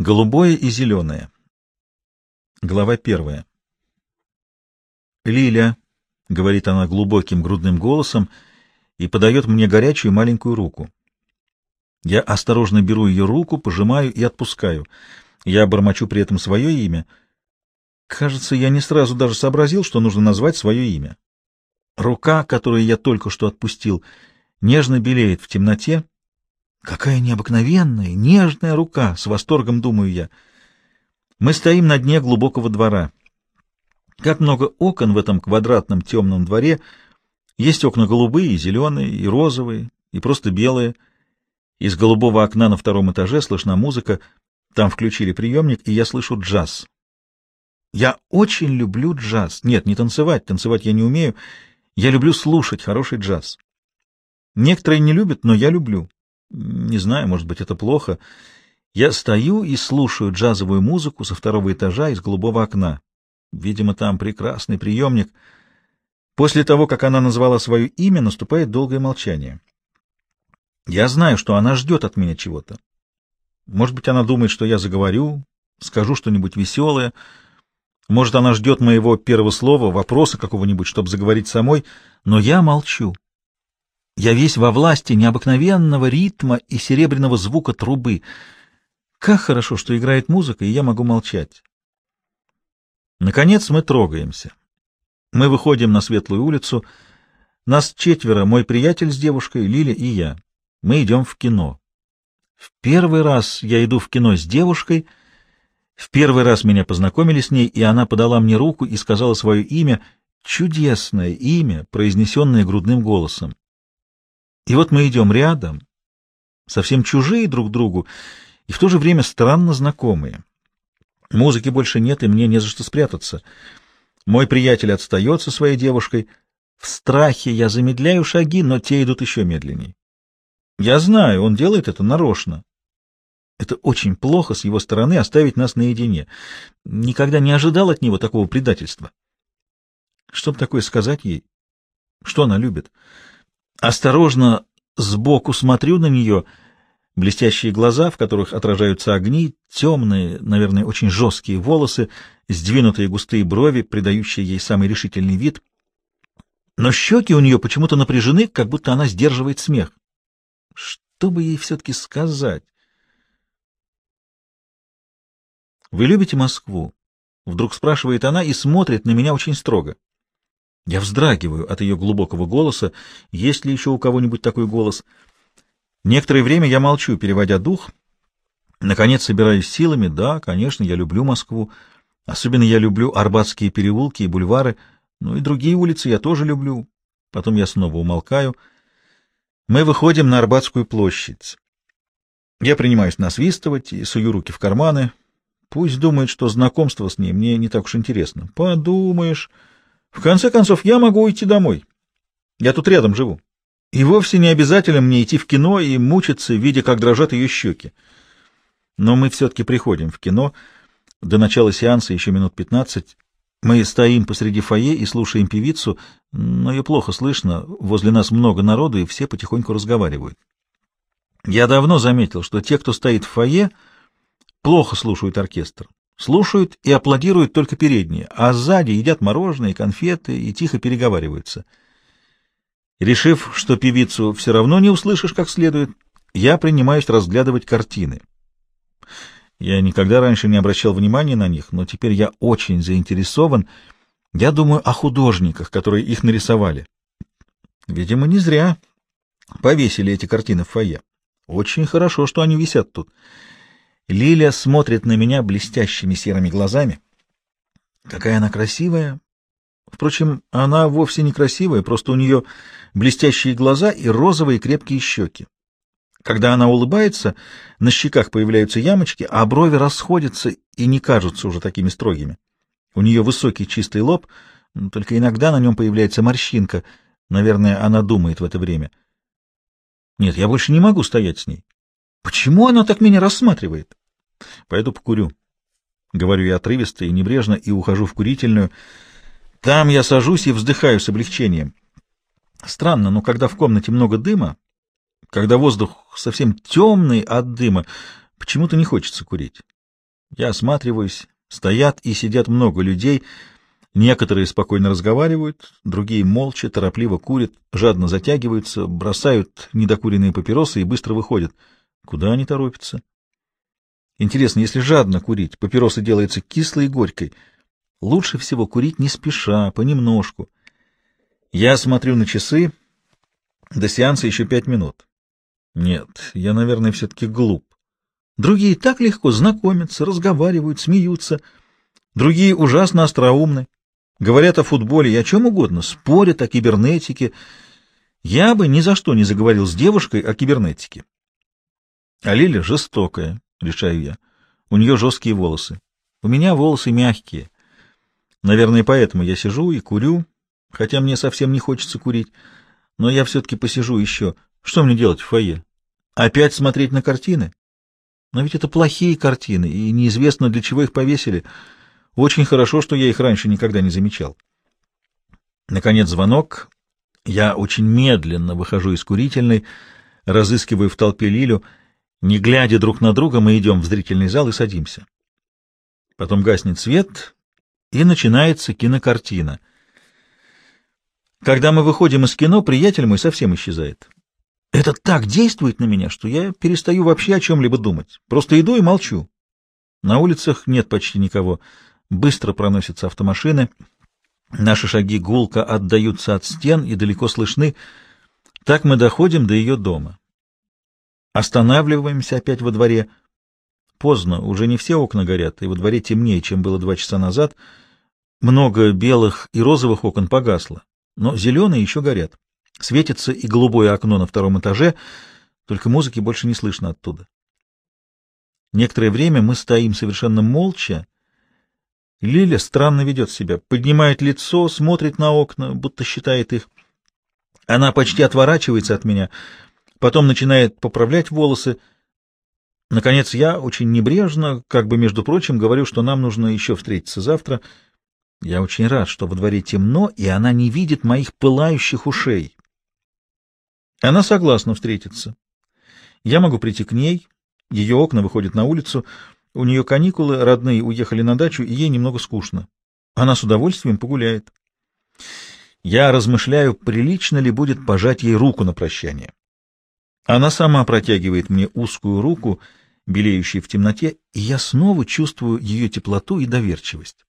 Голубое и зеленое. Глава первая. «Лиля», — говорит она глубоким грудным голосом и подает мне горячую маленькую руку. Я осторожно беру ее руку, пожимаю и отпускаю. Я бормочу при этом свое имя. Кажется, я не сразу даже сообразил, что нужно назвать свое имя. Рука, которую я только что отпустил, нежно белеет в темноте, Какая необыкновенная, нежная рука, с восторгом думаю я. Мы стоим на дне глубокого двора. Как много окон в этом квадратном темном дворе. Есть окна голубые, зеленые, и розовые, и просто белые. Из голубого окна на втором этаже слышна музыка. Там включили приемник, и я слышу джаз. Я очень люблю джаз. Нет, не танцевать, танцевать я не умею. Я люблю слушать хороший джаз. Некоторые не любят, но я люблю. Не знаю, может быть, это плохо. Я стою и слушаю джазовую музыку со второго этажа из голубого окна. Видимо, там прекрасный приемник. После того, как она назвала свое имя, наступает долгое молчание. Я знаю, что она ждет от меня чего-то. Может быть, она думает, что я заговорю, скажу что-нибудь веселое. Может, она ждет моего первого слова, вопроса какого-нибудь, чтобы заговорить самой, но я молчу. Я весь во власти необыкновенного ритма и серебряного звука трубы. Как хорошо, что играет музыка, и я могу молчать. Наконец мы трогаемся. Мы выходим на светлую улицу. Нас четверо, мой приятель с девушкой, Лиля и я. Мы идем в кино. В первый раз я иду в кино с девушкой. В первый раз меня познакомили с ней, и она подала мне руку и сказала свое имя, чудесное имя, произнесенное грудным голосом. И вот мы идем рядом, совсем чужие друг другу, и в то же время странно знакомые. Музыки больше нет, и мне не за что спрятаться. Мой приятель отстает со своей девушкой. В страхе я замедляю шаги, но те идут еще медленней. Я знаю, он делает это нарочно. Это очень плохо с его стороны оставить нас наедине. Никогда не ожидал от него такого предательства. Что бы такое сказать ей? Что она любит? Осторожно сбоку смотрю на нее, блестящие глаза, в которых отражаются огни, темные, наверное, очень жесткие волосы, сдвинутые густые брови, придающие ей самый решительный вид. Но щеки у нее почему-то напряжены, как будто она сдерживает смех. Что бы ей все-таки сказать? «Вы любите Москву?» — вдруг спрашивает она и смотрит на меня очень строго. Я вздрагиваю от ее глубокого голоса. Есть ли еще у кого-нибудь такой голос? Некоторое время я молчу, переводя дух. Наконец собираюсь силами. Да, конечно, я люблю Москву. Особенно я люблю Арбатские переулки и бульвары. Ну и другие улицы я тоже люблю. Потом я снова умолкаю. Мы выходим на Арбатскую площадь. Я принимаюсь насвистывать и сую руки в карманы. Пусть думает, что знакомство с ней мне не так уж интересно. Подумаешь... В конце концов, я могу уйти домой. Я тут рядом живу. И вовсе не обязательно мне идти в кино и мучиться, видя, как дрожат ее щеки. Но мы все-таки приходим в кино. До начала сеанса еще минут пятнадцать. Мы стоим посреди фойе и слушаем певицу, но ее плохо слышно. Возле нас много народу, и все потихоньку разговаривают. Я давно заметил, что те, кто стоит в фойе, плохо слушают оркестр. Слушают и аплодируют только передние, а сзади едят мороженое, конфеты и тихо переговариваются. Решив, что певицу все равно не услышишь как следует, я принимаюсь разглядывать картины. Я никогда раньше не обращал внимания на них, но теперь я очень заинтересован. Я думаю о художниках, которые их нарисовали. Видимо, не зря повесили эти картины в фойе. Очень хорошо, что они висят тут. Лиля смотрит на меня блестящими серыми глазами. Какая она красивая! Впрочем, она вовсе не красивая, просто у нее блестящие глаза и розовые крепкие щеки. Когда она улыбается, на щеках появляются ямочки, а брови расходятся и не кажутся уже такими строгими. У нее высокий чистый лоб, только иногда на нем появляется морщинка. Наверное, она думает в это время. Нет, я больше не могу стоять с ней. Почему она так меня рассматривает? Пойду покурю. Говорю я отрывисто и небрежно и ухожу в курительную. Там я сажусь и вздыхаю с облегчением. Странно, но когда в комнате много дыма, когда воздух совсем темный от дыма, почему-то не хочется курить. Я осматриваюсь. Стоят и сидят много людей. Некоторые спокойно разговаривают, другие молча, торопливо курят, жадно затягиваются, бросают недокуренные папиросы и быстро выходят. Куда они торопятся? Интересно, если жадно курить, папироса делается кислой и горькой. Лучше всего курить не спеша, понемножку. Я смотрю на часы. До сеанса еще пять минут. Нет, я, наверное, все-таки глуп. Другие так легко знакомятся, разговаривают, смеются. Другие ужасно остроумны. Говорят о футболе и о чем угодно, спорят о кибернетике. Я бы ни за что не заговорил с девушкой о кибернетике. А Лиля жестокая, решаю я. У нее жесткие волосы. У меня волосы мягкие. Наверное, поэтому я сижу и курю, хотя мне совсем не хочется курить. Но я все-таки посижу еще. Что мне делать в фойе? Опять смотреть на картины? Но ведь это плохие картины, и неизвестно, для чего их повесили. Очень хорошо, что я их раньше никогда не замечал. Наконец звонок. Я очень медленно выхожу из курительной, разыскиваю в толпе Лилю. Не глядя друг на друга, мы идем в зрительный зал и садимся. Потом гаснет свет, и начинается кинокартина. Когда мы выходим из кино, приятель мой совсем исчезает. Это так действует на меня, что я перестаю вообще о чем-либо думать. Просто иду и молчу. На улицах нет почти никого. Быстро проносятся автомашины. Наши шаги гулко отдаются от стен и далеко слышны. Так мы доходим до ее дома. Останавливаемся опять во дворе. Поздно, уже не все окна горят, и во дворе темнее, чем было два часа назад. Много белых и розовых окон погасло, но зеленые еще горят. Светится и голубое окно на втором этаже, только музыки больше не слышно оттуда. Некоторое время мы стоим совершенно молча. Лиля странно ведет себя, поднимает лицо, смотрит на окна, будто считает их. Она почти отворачивается от меня, потом начинает поправлять волосы. Наконец я очень небрежно, как бы между прочим, говорю, что нам нужно еще встретиться завтра. Я очень рад, что во дворе темно, и она не видит моих пылающих ушей. Она согласна встретиться. Я могу прийти к ней, ее окна выходят на улицу, у нее каникулы, родные уехали на дачу, и ей немного скучно. Она с удовольствием погуляет. Я размышляю, прилично ли будет пожать ей руку на прощание. Она сама протягивает мне узкую руку, белеющую в темноте, и я снова чувствую ее теплоту и доверчивость.